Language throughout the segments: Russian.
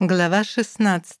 Глава 16.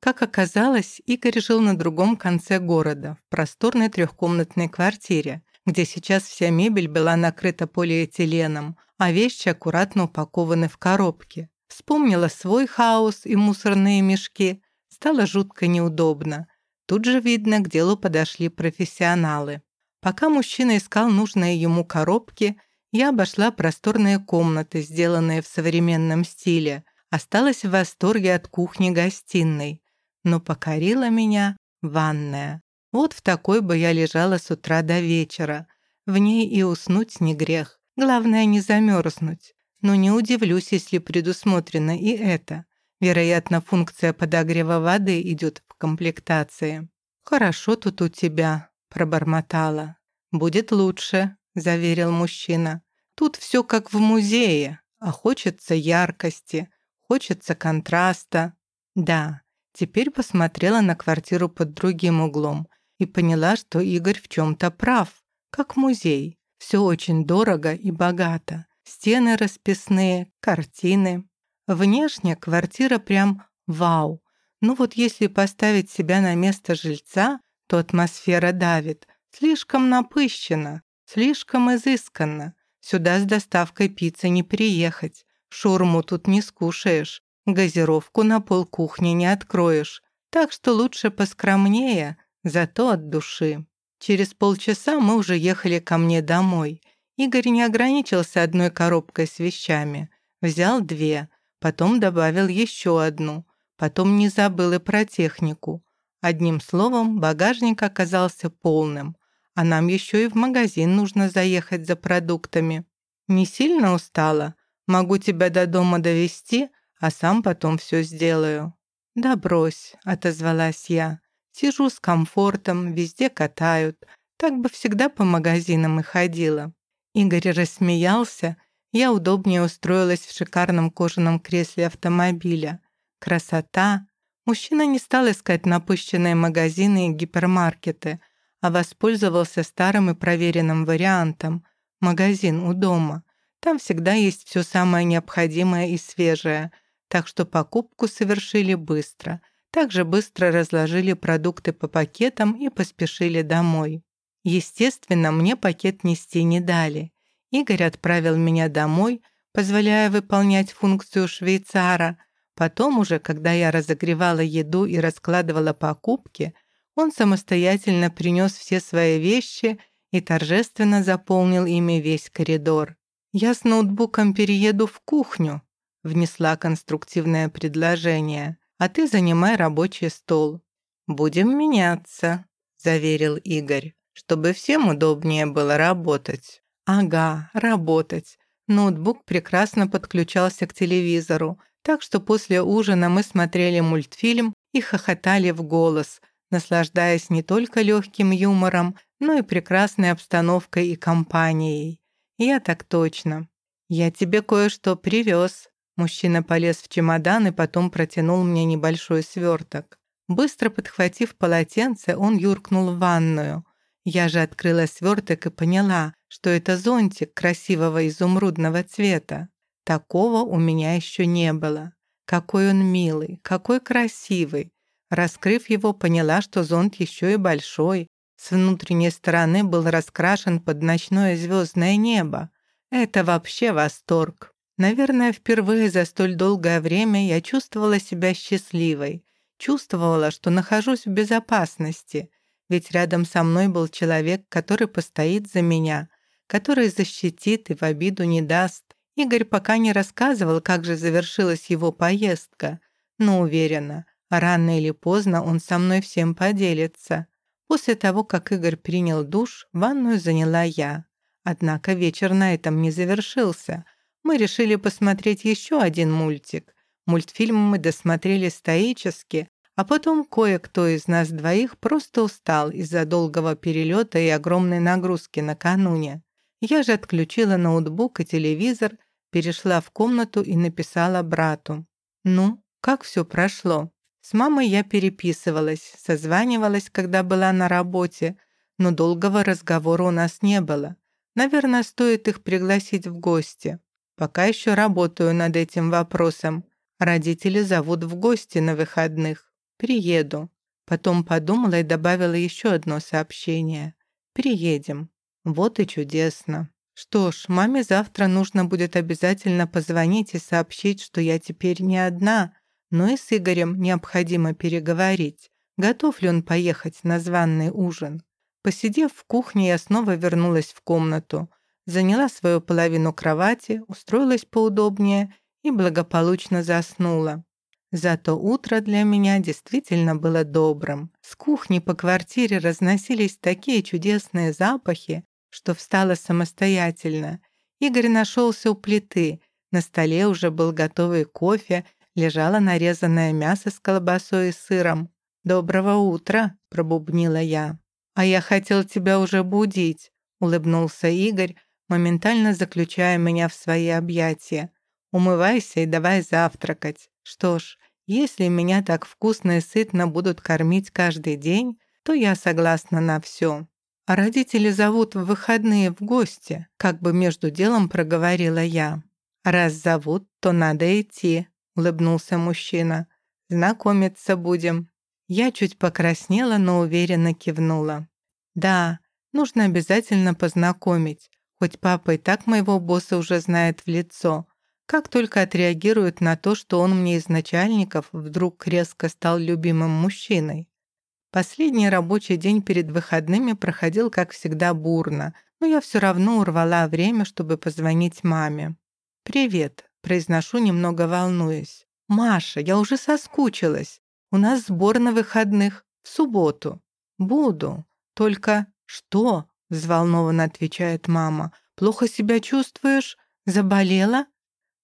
Как оказалось, Игорь жил на другом конце города, в просторной трехкомнатной квартире, где сейчас вся мебель была накрыта полиэтиленом, а вещи аккуратно упакованы в коробки. Вспомнила свой хаос и мусорные мешки. Стало жутко неудобно. Тут же видно, к делу подошли профессионалы. Пока мужчина искал нужные ему коробки, я обошла просторные комнаты, сделанные в современном стиле – Осталась в восторге от кухни-гостиной, но покорила меня ванная. Вот в такой бы я лежала с утра до вечера. В ней и уснуть не грех. Главное, не замерзнуть. Но не удивлюсь, если предусмотрено и это. Вероятно, функция подогрева воды идет в комплектации. «Хорошо тут у тебя», — пробормотала. «Будет лучше», — заверил мужчина. «Тут все как в музее, а хочется яркости, Хочется контраста. Да, теперь посмотрела на квартиру под другим углом и поняла, что Игорь в чем-то прав. Как музей. Все очень дорого и богато. Стены расписные, картины. Внешне квартира прям вау. Ну вот если поставить себя на место жильца, то атмосфера давит. Слишком напыщенно, слишком изысканно. Сюда с доставкой пиццы не приехать. Шурму тут не скушаешь, газировку на полкухни не откроешь, так что лучше поскромнее, зато от души. Через полчаса мы уже ехали ко мне домой. Игорь не ограничился одной коробкой с вещами. Взял две, потом добавил еще одну, потом не забыл и про технику. Одним словом, багажник оказался полным, а нам еще и в магазин нужно заехать за продуктами. Не сильно устала, Могу тебя до дома довести, а сам потом все сделаю». «Да брось», — отозвалась я. «Сижу с комфортом, везде катают. Так бы всегда по магазинам и ходила». Игорь рассмеялся. Я удобнее устроилась в шикарном кожаном кресле автомобиля. Красота. Мужчина не стал искать напыщенные магазины и гипермаркеты, а воспользовался старым и проверенным вариантом — магазин у дома. Там всегда есть все самое необходимое и свежее, так что покупку совершили быстро. Также быстро разложили продукты по пакетам и поспешили домой. Естественно, мне пакет нести не дали. Игорь отправил меня домой, позволяя выполнять функцию швейцара. Потом уже, когда я разогревала еду и раскладывала покупки, он самостоятельно принес все свои вещи и торжественно заполнил ими весь коридор. «Я с ноутбуком перееду в кухню», — внесла конструктивное предложение, «а ты занимай рабочий стол». «Будем меняться», — заверил Игорь, «чтобы всем удобнее было работать». «Ага, работать». Ноутбук прекрасно подключался к телевизору, так что после ужина мы смотрели мультфильм и хохотали в голос, наслаждаясь не только легким юмором, но и прекрасной обстановкой и компанией. «Я так точно. Я тебе кое-что привез». Мужчина полез в чемодан и потом протянул мне небольшой сверток. Быстро подхватив полотенце, он юркнул в ванную. Я же открыла сверток и поняла, что это зонтик красивого изумрудного цвета. Такого у меня еще не было. Какой он милый, какой красивый. Раскрыв его, поняла, что зонт еще и большой, с внутренней стороны был раскрашен под ночное звездное небо. Это вообще восторг. Наверное, впервые за столь долгое время я чувствовала себя счастливой. Чувствовала, что нахожусь в безопасности. Ведь рядом со мной был человек, который постоит за меня, который защитит и в обиду не даст. Игорь пока не рассказывал, как же завершилась его поездка, но уверена, рано или поздно он со мной всем поделится. После того, как Игорь принял душ, ванную заняла я. Однако вечер на этом не завершился. Мы решили посмотреть еще один мультик. Мультфильм мы досмотрели стоически, а потом кое-кто из нас двоих просто устал из-за долгого перелета и огромной нагрузки накануне. Я же отключила ноутбук и телевизор, перешла в комнату и написала брату. «Ну, как все прошло?» С мамой я переписывалась, созванивалась, когда была на работе, но долгого разговора у нас не было. Наверное, стоит их пригласить в гости. Пока еще работаю над этим вопросом. Родители зовут в гости на выходных. Приеду. Потом подумала и добавила еще одно сообщение. Приедем. Вот и чудесно. Что ж, маме завтра нужно будет обязательно позвонить и сообщить, что я теперь не одна, но и с Игорем необходимо переговорить, готов ли он поехать на званный ужин. Посидев в кухне, я снова вернулась в комнату, заняла свою половину кровати, устроилась поудобнее и благополучно заснула. Зато утро для меня действительно было добрым. С кухни по квартире разносились такие чудесные запахи, что встала самостоятельно. Игорь нашелся у плиты. На столе уже был готовый кофе, лежало нарезанное мясо с колбасой и сыром. «Доброго утра», — пробубнила я. «А я хотел тебя уже будить», — улыбнулся Игорь, моментально заключая меня в свои объятия. «Умывайся и давай завтракать. Что ж, если меня так вкусно и сытно будут кормить каждый день, то я согласна на все. А родители зовут в выходные в гости, как бы между делом проговорила я. Раз зовут, то надо идти, улыбнулся мужчина. Знакомиться будем. Я чуть покраснела, но уверенно кивнула. Да, нужно обязательно познакомить. Хоть папа и так моего босса уже знает в лицо. Как только отреагирует на то, что он мне из начальников вдруг резко стал любимым мужчиной. Последний рабочий день перед выходными проходил, как всегда, бурно, но я все равно урвала время, чтобы позвонить маме. «Привет», — произношу, немного волнуясь. «Маша, я уже соскучилась. У нас сбор на выходных. В субботу. Буду. Только что?» — взволнованно отвечает мама. «Плохо себя чувствуешь? Заболела?»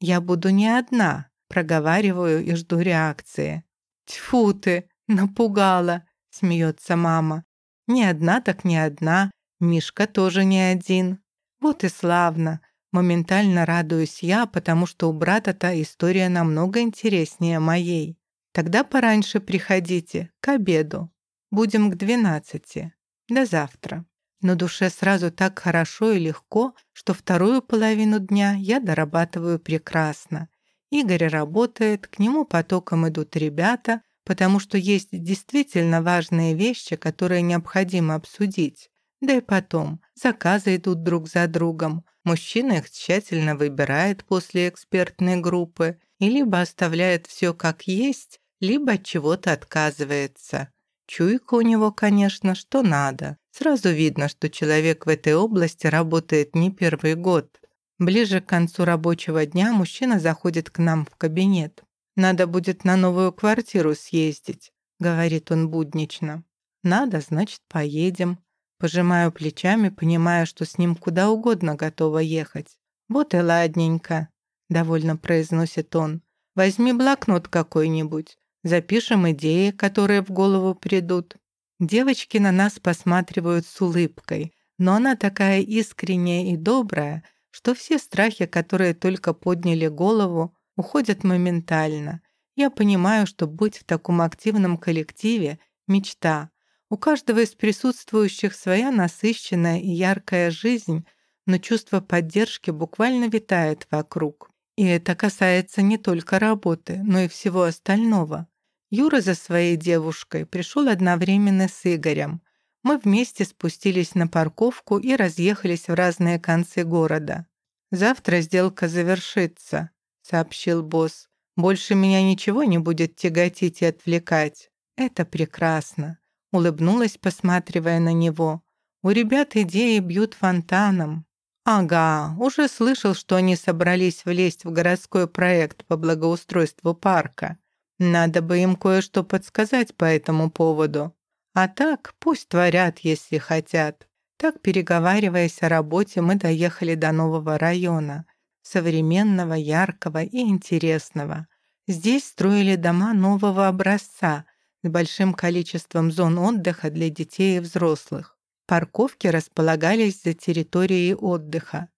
«Я буду не одна», — проговариваю и жду реакции. «Тьфу ты, напугала!» смеется мама. «Не одна так не одна, Мишка тоже не один». Вот и славно. Моментально радуюсь я, потому что у брата-то история намного интереснее моей. Тогда пораньше приходите, к обеду. Будем к двенадцати. До завтра. На душе сразу так хорошо и легко, что вторую половину дня я дорабатываю прекрасно. Игорь работает, к нему потоком идут ребята, потому что есть действительно важные вещи, которые необходимо обсудить. Да и потом, заказы идут друг за другом. Мужчина их тщательно выбирает после экспертной группы и либо оставляет все как есть, либо от чего-то отказывается. Чуйка у него, конечно, что надо. Сразу видно, что человек в этой области работает не первый год. Ближе к концу рабочего дня мужчина заходит к нам в кабинет. «Надо будет на новую квартиру съездить», — говорит он буднично. «Надо, значит, поедем». Пожимаю плечами, понимая, что с ним куда угодно готова ехать. «Вот и ладненько», — довольно произносит он. «Возьми блокнот какой-нибудь. Запишем идеи, которые в голову придут». Девочки на нас посматривают с улыбкой, но она такая искренняя и добрая, что все страхи, которые только подняли голову, уходят моментально. Я понимаю, что быть в таком активном коллективе — мечта. У каждого из присутствующих своя насыщенная и яркая жизнь, но чувство поддержки буквально витает вокруг. И это касается не только работы, но и всего остального. Юра за своей девушкой пришел одновременно с Игорем. Мы вместе спустились на парковку и разъехались в разные концы города. Завтра сделка завершится сообщил босс. «Больше меня ничего не будет тяготить и отвлекать. Это прекрасно», — улыбнулась, посматривая на него. «У ребят идеи бьют фонтаном». «Ага, уже слышал, что они собрались влезть в городской проект по благоустройству парка. Надо бы им кое-что подсказать по этому поводу. А так, пусть творят, если хотят». Так, переговариваясь о работе, мы доехали до нового района современного, яркого и интересного. Здесь строили дома нового образца большим количеством зон отдыха для детей и взрослых. Парковки располагались за территорией отдыха.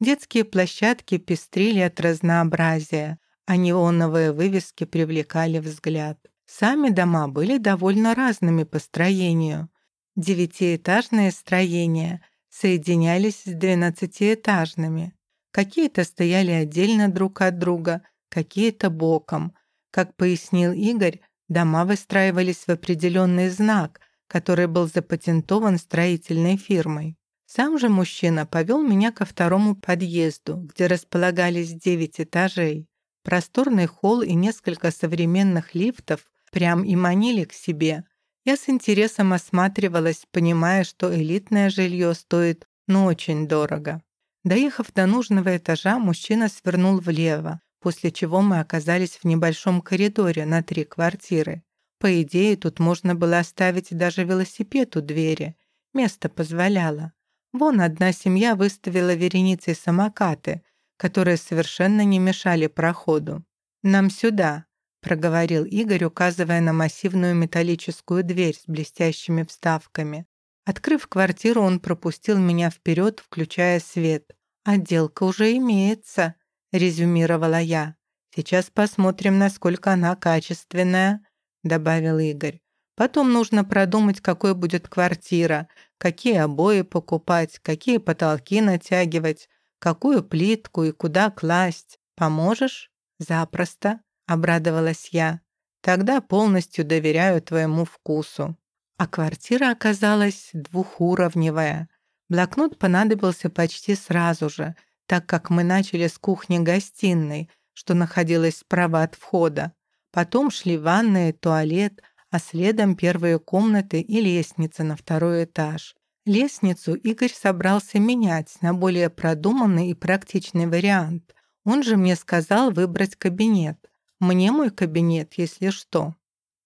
Детские площадки пестрили от разнообразия, а неоновые вывески привлекали взгляд. Сами дома были довольно разными по строению. Девятиэтажные строения соединялись с двенадцатиэтажными. Какие-то стояли отдельно друг от друга, какие-то боком. Как пояснил Игорь, дома выстраивались в определенный знак, который был запатентован строительной фирмой. Сам же мужчина повел меня ко второму подъезду, где располагались девять этажей. Просторный холл и несколько современных лифтов прям и манили к себе. Я с интересом осматривалась, понимая, что элитное жилье стоит, ну, очень дорого. Доехав до нужного этажа, мужчина свернул влево, после чего мы оказались в небольшом коридоре на три квартиры. По идее, тут можно было оставить даже велосипед у двери. Место позволяло. Вон одна семья выставила вереницей самокаты, которые совершенно не мешали проходу. «Нам сюда», — проговорил Игорь, указывая на массивную металлическую дверь с блестящими вставками. Открыв квартиру, он пропустил меня вперед, включая свет. «Отделка уже имеется», — резюмировала я. «Сейчас посмотрим, насколько она качественная», — добавил Игорь. «Потом нужно продумать, какой будет квартира, какие обои покупать, какие потолки натягивать, какую плитку и куда класть. Поможешь?» «Запросто», — обрадовалась я. «Тогда полностью доверяю твоему вкусу». А квартира оказалась двухуровневая. Блокнот понадобился почти сразу же, так как мы начали с кухни-гостиной, что находилась справа от входа. Потом шли ванная, туалет, а следом первые комнаты и лестница на второй этаж. Лестницу Игорь собрался менять на более продуманный и практичный вариант. Он же мне сказал выбрать кабинет. Мне мой кабинет, если что.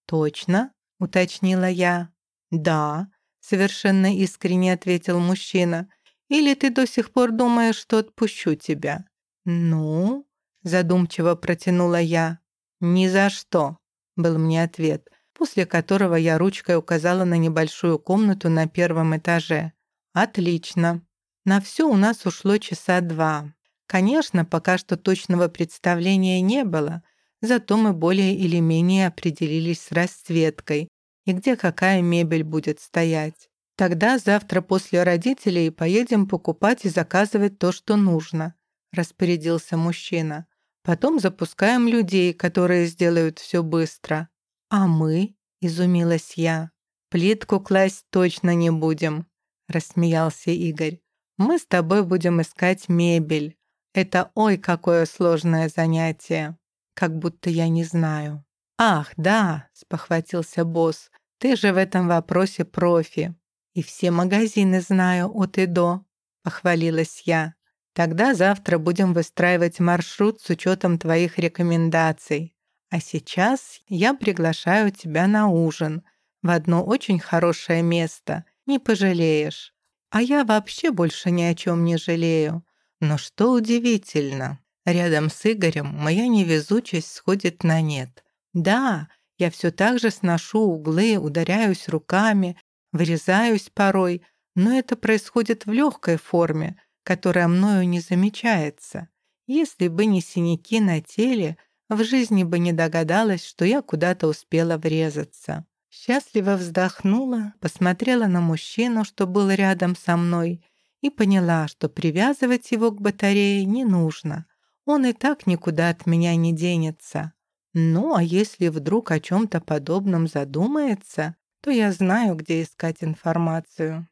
«Точно?» — уточнила я. «Да», — совершенно искренне ответил мужчина. «Или ты до сих пор думаешь, что отпущу тебя?» «Ну?» — задумчиво протянула я. «Ни за что», — был мне ответ, после которого я ручкой указала на небольшую комнату на первом этаже. «Отлично. На все у нас ушло часа два. Конечно, пока что точного представления не было, зато мы более или менее определились с расцветкой, и где какая мебель будет стоять. Тогда завтра после родителей поедем покупать и заказывать то, что нужно», — распорядился мужчина. «Потом запускаем людей, которые сделают все быстро». «А мы?» — изумилась я. «Плитку класть точно не будем», — рассмеялся Игорь. «Мы с тобой будем искать мебель. Это ой, какое сложное занятие. Как будто я не знаю». «Ах, да», — спохватился босс, «ты же в этом вопросе профи. И все магазины знаю от и до», — похвалилась я. «Тогда завтра будем выстраивать маршрут с учетом твоих рекомендаций. А сейчас я приглашаю тебя на ужин в одно очень хорошее место. Не пожалеешь. А я вообще больше ни о чем не жалею. Но что удивительно, рядом с Игорем моя невезучесть сходит на нет. Да, я все так же сношу углы, ударяюсь руками, вырезаюсь порой, но это происходит в легкой форме, которая мною не замечается. Если бы не синяки на теле, в жизни бы не догадалась, что я куда-то успела врезаться. Счастливо вздохнула, посмотрела на мужчину, что был рядом со мной, и поняла, что привязывать его к батарее не нужно. Он и так никуда от меня не денется. Ну, а если вдруг о чем-то подобном задумается, то я знаю, где искать информацию.